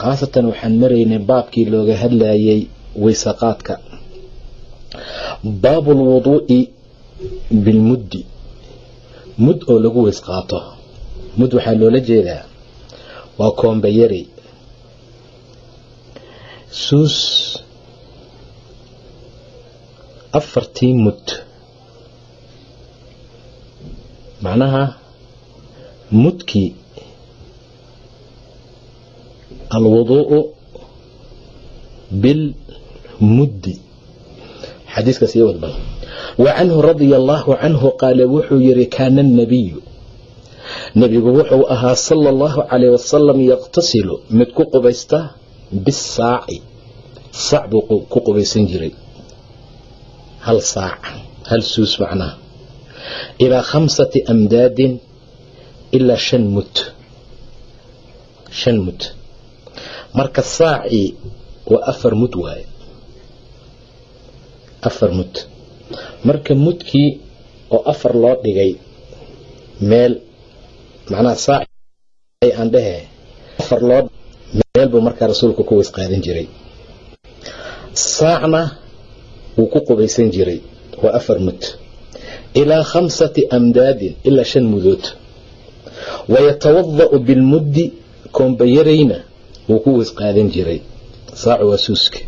khaasatan waxaan maraynay baabkii looga hadlayay waysaqaadka baabu lwuduu'i bilmuddi mud oo lagu weys qaato mud waxaa loola jeedaa. Waa koombayari suus afartii mud. Macnaha mudkii alwuduu'u bilmuddi. Xadiiskaas iyo wadbal wa canhu radia allaahu canhu qaala wuxuu yidhi kaana annabiyu nebigu wuxuu ahaa sala allahu calayh wasalam yaqtasilu mid ku qubaysta bisaaci saac buu ku qubaysan jiray. Hal saac hal suus macnaha. Ilaa khamsati amdaadin ilaa shan mud shan mud marka saacii waa afar mud waaye. Afar mud. Marka mudkii oo afar loo dhigay meel macnaha saaci aan dhehe afar loo meel buu markaa rasuulku ku weys qaadan jiray. Saacna wuu ku qubaysan jiray waa afar mud. Ilaa khamsati amdaadin ilaa shan mudood. Wayatawada'u bilmuddi koombayarayna wuu ku weys qaadan jiray. Saacu waa suuska.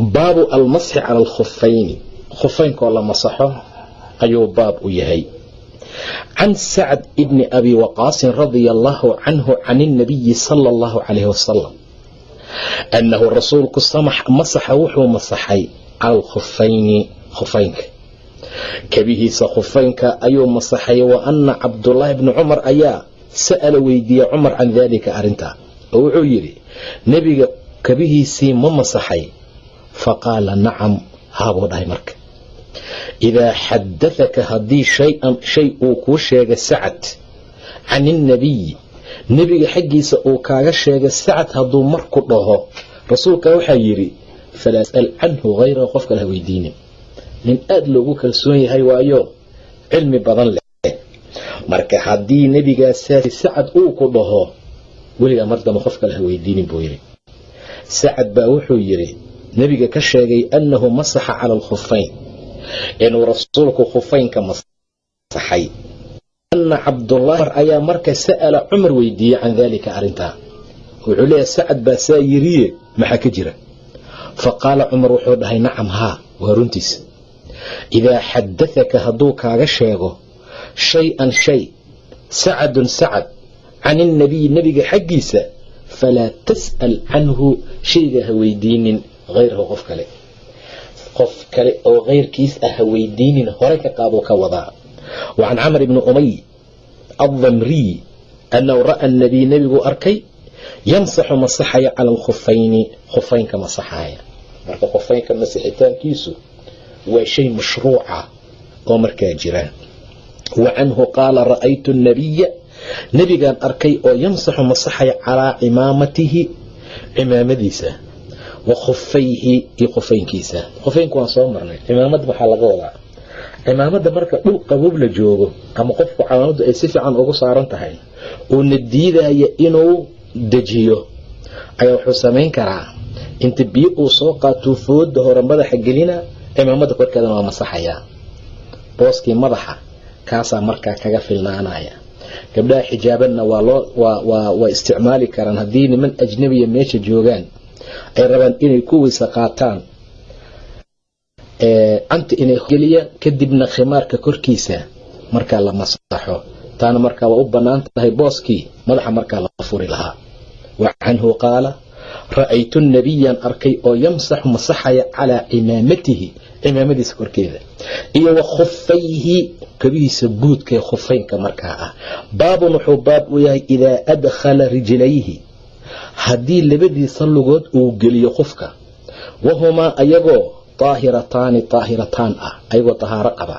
Baabu almasxi cala alkhufayni. Khufaynkoo la masaxo ayuu baab u yahay. Can sacd bni abi waqaasin radia allaahu canhu can اnabiyi sala اllahu calayh wasalam annahu rasuulku masaxa wuxuu masaxay cala alkhufayni khufaynka. Kabihiisa khufaynka ayuu masaxay wa ana cabdullaahi bni cumar ayaa sa'ala weydiiyey cumar can daalika arrintaa oo wuxuu yidhi nebiga kabihiisii ma masaxay. Faqaala nacam haabuu dhahay marka. Idaa xadathaka haddii shay-an shay uu kuu sheega sacad can innabiyi nebiga xaggiisa uu kaaga sheega sacad hadduu marku dhaho rasuulka waxaa yidhi falaa as'al canhu hayrahu qof kale ha weydiinin. Nin aada loogu kalsoon yahay waayo cilmi badan leh. Marka haddii nebigaasaasi sacad uu ku dhaho weligaa mar damba qof kale ha weydiinin buu yidhi. Sacad baa wuxuu yidhi nebiga ka sheegay annahu masaxa cala alkhufayn inuu rasuulku khufaynka masaxay. Ana cabdullaahi ayaa marka sa'ala cumar weydiiyey can daalika arrintaa. Wuxuu leeyahay sacad baa saa yiriye maxaa ka jira? Fa qaala cumar wuxuu dhahay nacam haa waa runtiis. Idaa xadathaka hadduu kaaga sheego shay-an shay sacadun sacad can innabiyi nebiga xaggiisa falaa tas'al canhu shayga ha weydiinin hayrahu qof kale qof kale oo kayrkiis ah ha weydiinin horey ka qaaduu ka wadaa wa camr bni umay addamriy annahu ra'a nabiy nebiguu arkay yamsaxu masaxaya cala alkhufayni khufaynka masaxaaya marka khufaynka masixitaankiisu waa shay mashruuca oo markaa jira wa qaala ra'aytu nabiya nebigaan arkay oo yamsaxu masaxaya calaa cimaamatihi cimaamadiisa wa khufayhi iyo khufaynkiisa khufaynku waan soo marnay. Cimaamad maxaa laga wadaa? Cimaamada marka dhul qabob la joogo ama qofku cimaamadu ay si fiican ugu saaran tahay uuna diidaya inuu dejiyo ayaa wuxuu samayn karaa. Inta biyo uu soo qaatuu fooda hore madaxa gelina cimaamada korkeedana waa masaxayaa booskii madaxa kaasaa markaa kaga filnaanaya gabdhaha xijaabanna waa loo waa isticmaali karaan haddii niman ajnabiya meesha joogaan ay rabaan inay ku weyse qaataan. Canta inay geliya kadibna khimaarka korkiisa markaa la masaxo taana markaa waa u bannaan tahay booskii madaxa markaa la furi lahaa. Wa canhu qaala ra'aytu nabiyan arkay oo yamsaxu masaxaya calaa cimaamatihi cimaamadiisa korkeeda iyo wa khufayhi kabihiisa buudkaee khufaynka markaa ah. Baabun wuxuu baab u yahay idaa adkhala rijlayhi. Haddii labadiisa lugood uu geliyo qofka wahumaa ayagoo daahirataani daahirataan ah ayagoo tahaaro qaba.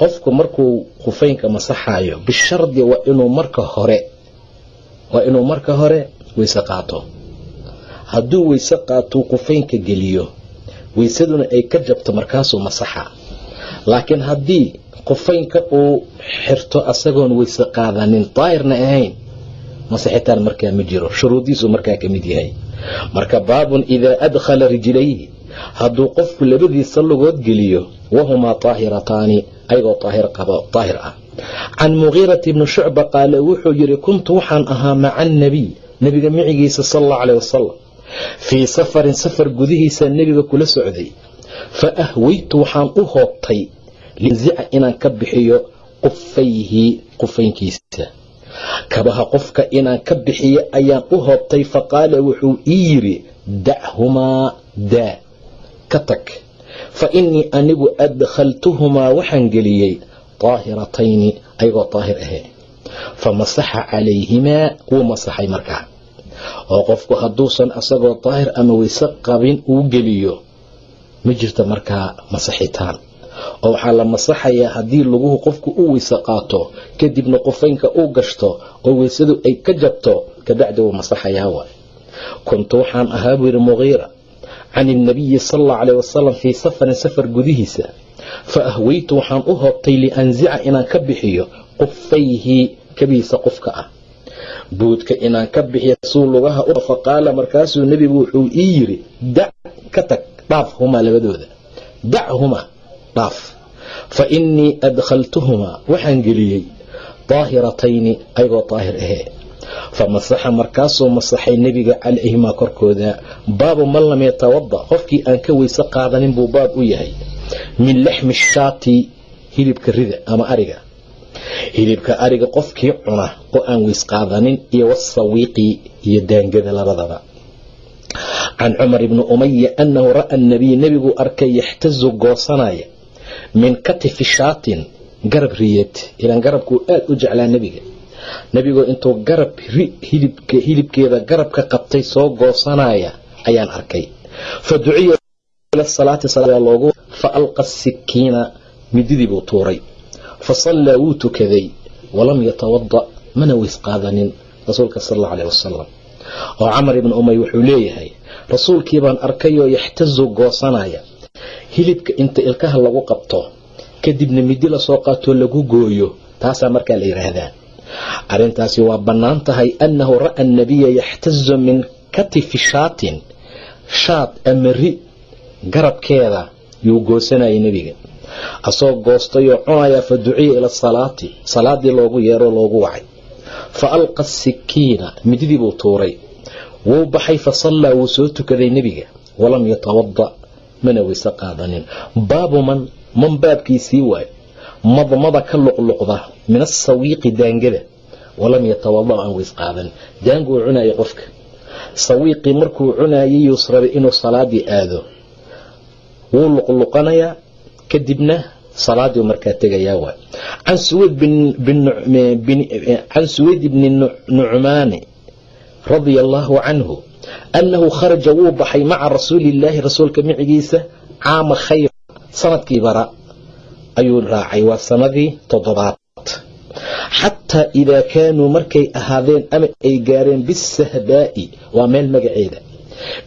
Qofku markuu khufaynka masaxayo bishardi waa inuu marka hore waa inuu marka hore weyse qaato. Hadduu weyse qaatuu khufaynka geliyo weysaduna ay ka jabto markaasuu masaxa laakiin haddii khufaynka uu xirto asagoon weyse qaadanin daahirna ahayn masaxitaan markaa ma jiro shuruudiisu markaa ka mid yahay. Marka baabun idaa adkhala rijlayhi hadduu qofku labadiisa lugood geliyo wahumaa daahirataani ayagoo daahir ah. Can mugiirati bni shucba qaale wuxuu yidhi kuntu waxaan ahaa maca annabiy nebiga micigiisa sal allau caleh wasalam fii safarin safar gudihiisa nebiga kula socday. Fa ahweytu waxaan u hoobtay linzica inaan ka bixiyo qufayhi qufaynkiisa kabaha qofka inaan ka bixiyo ayaan u hoobtay faqaala wuxuu ii yidhi dachumaa daa ka tag. Fa innii anigu adkhaltuhumaa waxaan geliyey daahiratayni ayagoo daahir ahee fa masaxa calayhimaa wuu masaxay markaa oo qofku hadduusan asagoo daahir ama weyse qabin uu geliyo ma jirto markaa masaxitaan. Oo waxaa la masaxayaa haddii laguhu qofku u weyse qaato kadibna qufaynka uu gashto oo weysadu ay ka jabto kabacdi wuu masaxayaa waay kuntu waxaan ahaa buu yidhi mugiira can ilnabiyi sal allau caleh wasalam fii safarin safar gudihiisa fa ahweytu waxaan u hoobtay lianzica inaan ka bixiyo qufayhi kabihiisa qofka ah buudka inaan ka bixiyo suu lugaha u fa qaala markaasuu nebigu wuxuu ii yidhi dac ka tag dhaaf humaa labadooda. Dachumaa dhaaf. Fa innii adkhaltuhumaa waxaan geliyey daahiratayni ayagoo daahir ahee. Fa masaxa markaasuu masaxay nebiga calayhimaa korkooda baabu man lam yatawada qofkii aan ka weyse qaadanin buu baab u yahay. Min laxmi shaati hilibka rida ama ariga hilibka ariga qofkii cuna oo aan weys qaadanin iyo wasawiiqi iyo daangada labadaba. Can cumar ibni umaya annahu ra'a nabiy nebiguu arkay yaxtazu goosanaya min katifi shaatin garab riyad ilaan garabkuu aada u jeclaa nebiga. Nebigoo intuu garab hilibkeeda garabka qabtay soo goosanaya ayaan arkay. Fa duciya salaati loogu fa alqa sikiina mididii buu tuuray fa sallaa wuu tukaday walam yatawada mana weys qaadanin rasuulka sal alla aleh wasalam oo camar ibni umay wuxuu leeyahay rasuulkii baan arkayoo yaxtazu goosanaya hilibka inta ilkaha lagu qabto kadibna midi la soo qaatoo lagu gooyo taasaa markaa la yidhaahdaa. Arrintaasi waa bannaan tahay annahu ra'a annabiya yaxtazu min katifi shaatin shaad ama ri garabkeeda yuu goosanayay nebiga asoo goostayoo cunayaa fa duciya ila salaati. Salaadii loogu yeeroo loogu wacay. Fa alqa sikiina mididii buu tuuray. Wuu baxay fa sallaa wuu soo tukaday nebiga. Walam yatawada mana weyse qaadanin. Baabu man man baabkiisii waay. Madmada ka luqluqda min asawiiqi daangada. Walam yatawada aan weys qaadanin daangu uu cunayay qofka. Sawiiqii markuu cunayay yuus rabay inuu salaadii aado. Wuu luqluqanayaa kadibna salaadii markaa tegayaa waay can suweyd bni nucmaani radia allaahu canhu annahu kharaja wuu baxay maca rasuulillaahi rasuulka micigiisa caama khayr. Sanadkii bara ayuu raacay waa sanadii toddobaad. Xataa idaa kaanuu markay ahaadeen ama ay gaareen bisahbaa'i waa meel magaceeda.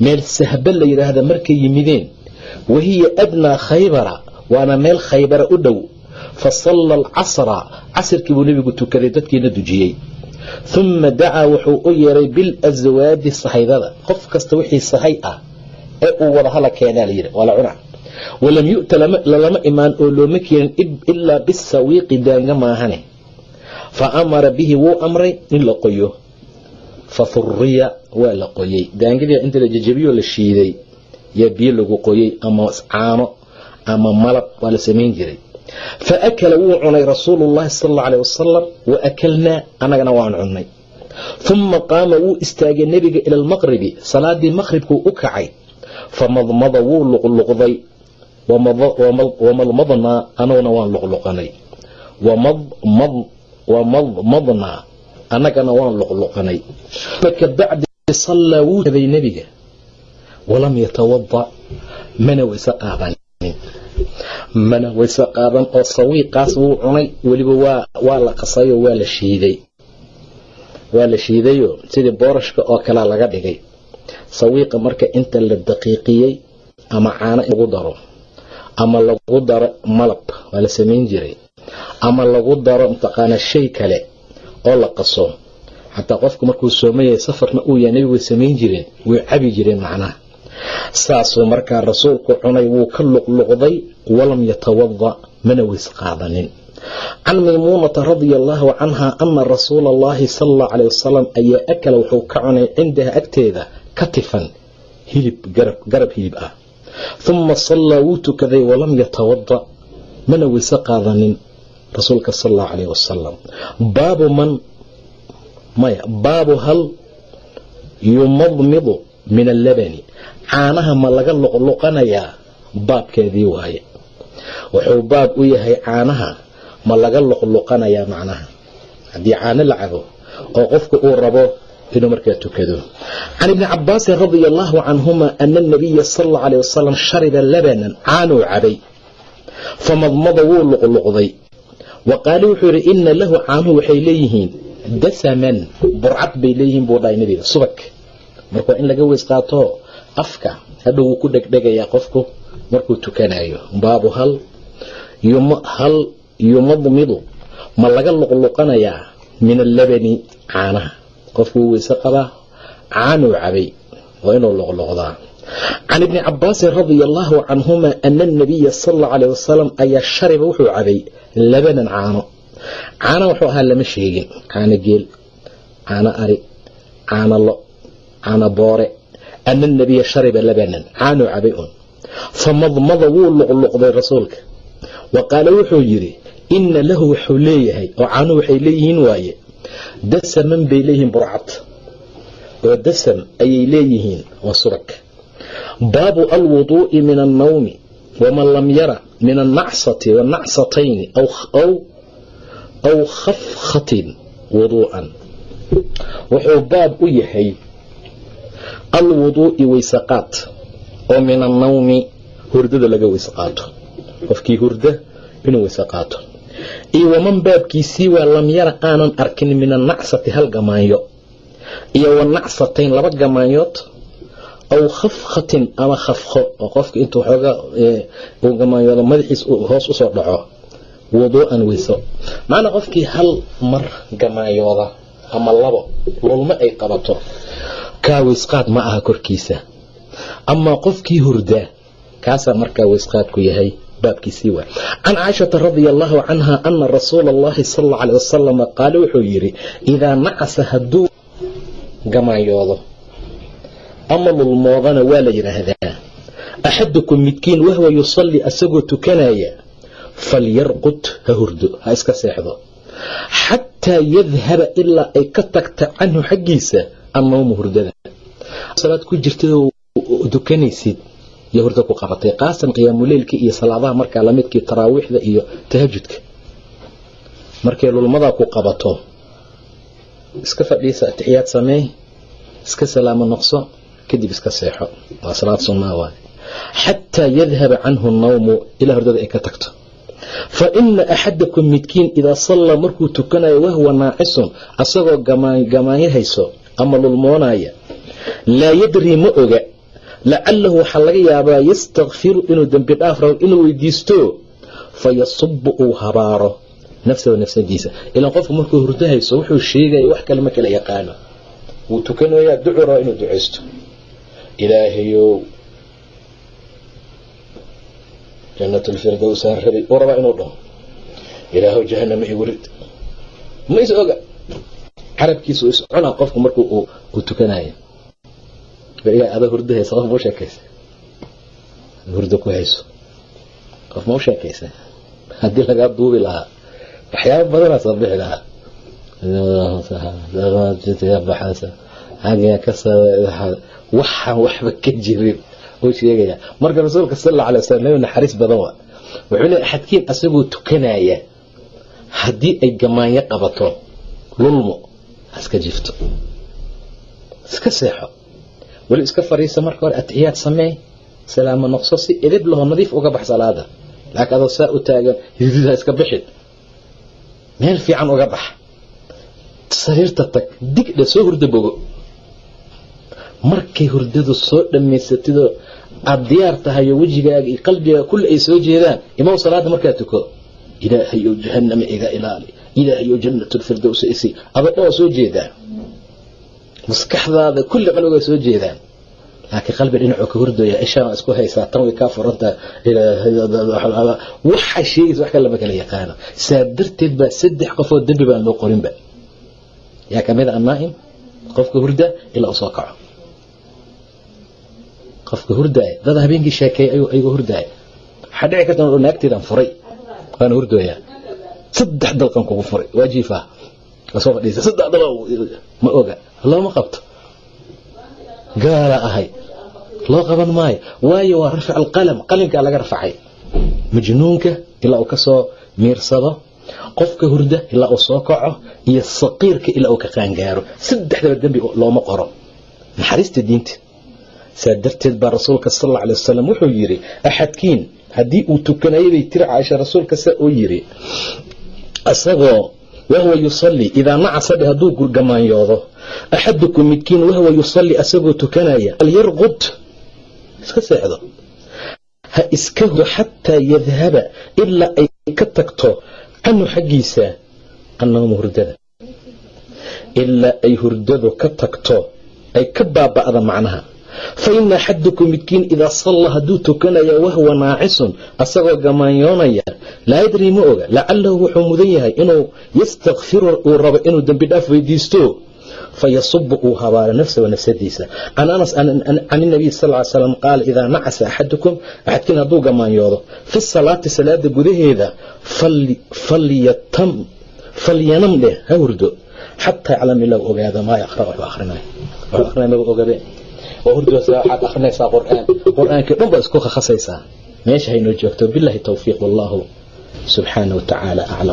Meel sahba la yidhaahda markay yimideen wahiya adnaa khaybara waana meel khaybara u dhow. Fa salla alcasra casirkii buu nebigu tukaday dadkiina dujiyey. Uma dacaa wuxuu u yeeray bilaswaadi sahaydada. Qof kasta wixii sahay ah ee uu wada hala keenaa layidhi waa la cunaa. Walam yu'ta lalama imaan oo looma keenin ilaa bisawiiqi daanga maahane. Fa amara bihi wuu amray in la qoyo. Fa huriya waa la qoyey. Daangidii inta la jejabiyoo la shiiday. Yaa biyo lagu qoyey ama caano ama malab waa la samayn jiray. Fa akala wuu cunay rasuulullahi sal alla aleh wasalam wa akalnaa annagana waan cunnay. Uma qaama wuu istaagay nebiga ila almaqribi salaadii maqribkuu u kacay. Famadmada wuu luqluqday. Wamadmadnaa anaguna waan luqluqanay. Wamadmadnaa annagana waan luqluqanay. Kabacdi sallaa wuu kaday nebiga. Walam yatawada mana wayse qaadanin mana wayse qaadan oo sawiiqaas wuu cunay weliba waa la qasayoo waa la shiiday. Waa la shiidayoo sidii boorashka oo kalea laga dhigay. Sawiiqa marka inta la daqiiqiyey ama caano lagu daro ama lagu daro malab waa la samayn jiray ama lagu daro mataqaana shay kale oo la qaso xataa qofku markuu soomayay safarna uu yahay nebigu way samayn jireen way cabi jireen macnaha saasuu markaa rasuulku cunay wuu ka luqluqday walam yatawada mana weys qaadanin can maymuunata radia allaahu canha ana rasuula allahi sala allahu caleh wasalam ayaa akala wuxuu ka cunay cindaha agteeda katifan hilib garab hilib ah. Uma sallaa wuu tukaday walam yatawada mana weyse qaadanin rasuulka sal allahu caleyh wasalam baabu man maya baabu hal yumadmidu min allabani caanaha ma laga luqluqanayaa? Baabkeedii waaye. Wuxuu baab u yahay caanaha ma laga luqluqanayaa macnaha. Haddii caano la cabo oo qofku uu rabo inuu markaa tukado. Can ibni cabaasin radia allaahu canhuma ana anabiya sal aleh wasalam shariba labanan caanuu cabay. Famadmada wuu luqluqday. Wa qaali wuxuu yidhi ina lahu caanuhu waxay leeyihiin dasaman burcad bay leeyihiin buu dhahay nebiga subag. Marka waa in laga weys qaato afka hadhow wuu ku dhegdhegayaa qofku markuu tukanayo baabu hal hal yumadmidu ma laga luqluqanayaa min allabani caanaha. Qofku wuu weyse qabaa caanuu cabay waa inuu luqluqdaa. Can ibni cabaasin radia allaahu canhuma ana anabiya sal alla caleh wasalam ayaa shariba wuxuu cabay labanan caano. Caana wuxuu ahaa lama sheegin caano geel caano ari caano lo caano boore ana anabiya shariba labanan caanuu cabay un famadmada wuu luqluqday rasuulka wa qaala wuxuu yidhi ina lahu wuxuu leeyahay oo caanuhu waxay leeyihiin waaye dasaman bay leeyihiin burcad oo dasam ayay leeyihiin waa subag baabu alwuduu'i min annawmi waman lam yara min annacsati wanacsatayni aw khafkhatin wuduu'an wuxuu baab u yahay alwuduu'i weysaqaad oo min annawmi hurdada laga weyse qofkii hurda inuu weyse qaato iyo waman baabkiisii waa lam yara aanan arkin min annacsati hal gamaanyo iyo wanacsatayn laba gamaanyood aw khafkhatin ama khafkho oo qofka intuu xoogaa uu gamaanyoodo madaxiis hoos u soo dhaco wuduu'an weyso macnaa qofkii hal mar gamaanyooda ama labo lulmo ay qabato kaa weysqaad ma aha korkiisa. Amaa qofkii hurdaa kaasaa markaa weysqaadku yahay baabkiisii waa. Can caaishata radia allaahu canha ana rasuula allahi sal alla caleh wasalam qaale wuxuu yidhi idaa nacasa hadduu gamaanyoodo ama lulmoodana waa la yidhaahdaa axadukum midkiin wahwa yusalli asagoo tukanaya falyarqud ha hurdo ha iska seexdo xataa yadhaba ilaa ay ka tagta canhu xaggiisa annawmu hurdada. Salaad ku jirtadoo dukanaysid iyo hurda ku qabatay qaasan qiyaamuleylka iyo salaadaha markaa lamidkii taraawiixda iyo tahajudka markay lulmadaa ku qabato iska fadhiisa atixiyaad sameey iska salaamo noqso kadib iska seexo. Waa salaad sunnaa waay. Xataa yadhaba canhu nawmu ilaa hurdada ay ka tagto. Fa axadakum midkiin idaa sallaa markuu tukanayo wahwa naacisun asagoo gamaanyo hayso ama lulmoonaya. Laa yadrii ma oga. Lacalahu waxaa laga yaabaa yastakfiru inuu dembi dhaaf rabo inuu weydiisto fa yasubu uu habaaro. Nafsahu nafsadiisa ilaan qofku markuu hurdo hayso wuxuu sheegaya wax kale ma kala yaqaano. Wuu tukanayaa ducu raba inuu ducaysto. Ilaahayow janatulfirdowsaan rabay uu rabaa inuu dhaho ilaahow jahanama igu rid. Ma is oga carabkiisa is cunaa qofku marku uu tukanayo. Ada hurdo haysa qof ma hurdo ku hayso. Qof ma u haddii lagaa duubi lahaa. Waxyaaba badanaa soo bixi lahaa. Waxba ka jirin uu sheegaya marka rasuulka sal alla alay nabi naxariis badan waa. Wuxuu leey axadkiin asagoo tukanaya haddii ay gamaanyo qabato lulmo haska jifto iska seexo. Weli iska fariisa marka hore atixiyaad sameey salaamo noqso si edib laho nadiif uga bax salaada. Laakiin adoo saa u taagan hidid iska bixin meel fiican uga bax. Sariirta tag digdha soo hurda bogo. Markay hurdadu soo dhammaysatidoo aada diyaar tahayo wejigaaga iyo qalbigaaga kulli ay soo jeedaan imaw salaada markaa tuko. Ilaahayow jahanama iga ilaali ilaahayow jannatulfirdowsa isi adadha waa soo jeedaan maskaxdaada kulli qalbiga soo jeedaan laakiin qalbi dhinacuu ka hurdaya ishaan isku haysaa tan way kaa furantaa waxa sheegaysa wax kale lama kala yaqaano saa darteed baa saddex qofoo dembi baan loo qorinba yaa ka mid a annaa'im qofka hurda ilaa u soo kaco qofka hurdaaya dad habeenkii sheekeey ayagoo hurdaaya waxaa dhici karta naagteedaan furay waana hurdooyaa saddex dalqan kugu furay. Waa jiifaa soo fadhiisa. Saddex dal ma oga. Looma qabto? Gaala ahay. Loo qaban maayo. Waayo waa rafc alqalam. Qalinkaa laga rafacay. Majnuunka ilaa uu ka soo miirsado. Qofka hurda ilaa uu soo kaco. Iyo saqiirka ilaa uu ka qaangaaro. Saddexdaba dembi looma qoro. Naxariista diinta. Saa darteed baa rasuulka sal alla alay wasalam wuxuu yidhi axadkiin haddii uu tukanayay bay tiri caaisha rasuulka saa uu yidhi isagoo wahwa yusalli idaa nacasadhe hadduu gurgamaanyoodo axadukum midkiin wahwa yusalli asagoo tukanaya alyarqud iska seexdo. Ha iska hurdo xataa yadhaba ilaa ay ka tagto canhu xaggiisa annawma hurdada. Ilaa ay hurdadu ka tagto ay ka baaba'da macnaha. Fa ina axadukum midkiin idaa salla hadduu tukanaya wahwa naacisun asagoo gamaanyoonaya laa yadrii ma oga lacalahu wuxuu mudan yahay inuu yastakfiru uu rabo inuu dembi dhaaf weydiisto fayasubu uu habaaro nafsahu nafsadiisa. Can anas can inabiy sal slam qaala idaa nacasa axadukum axadkiin hadduu gamaanyoodo fi salaati salaada gudaheeda falyanam dheh ha hurdo xataa yaclam ilah ogaado maa yaqra wuxuu akrinay wuxuu akrinay magu ogabe oo hurdoosa waxaad akrinaysaa qur'aan. Qur'aankii dhan baad isku khasaysaa meesha haynoo joogto bilahi towfiiq wallahu wa tacaala aclam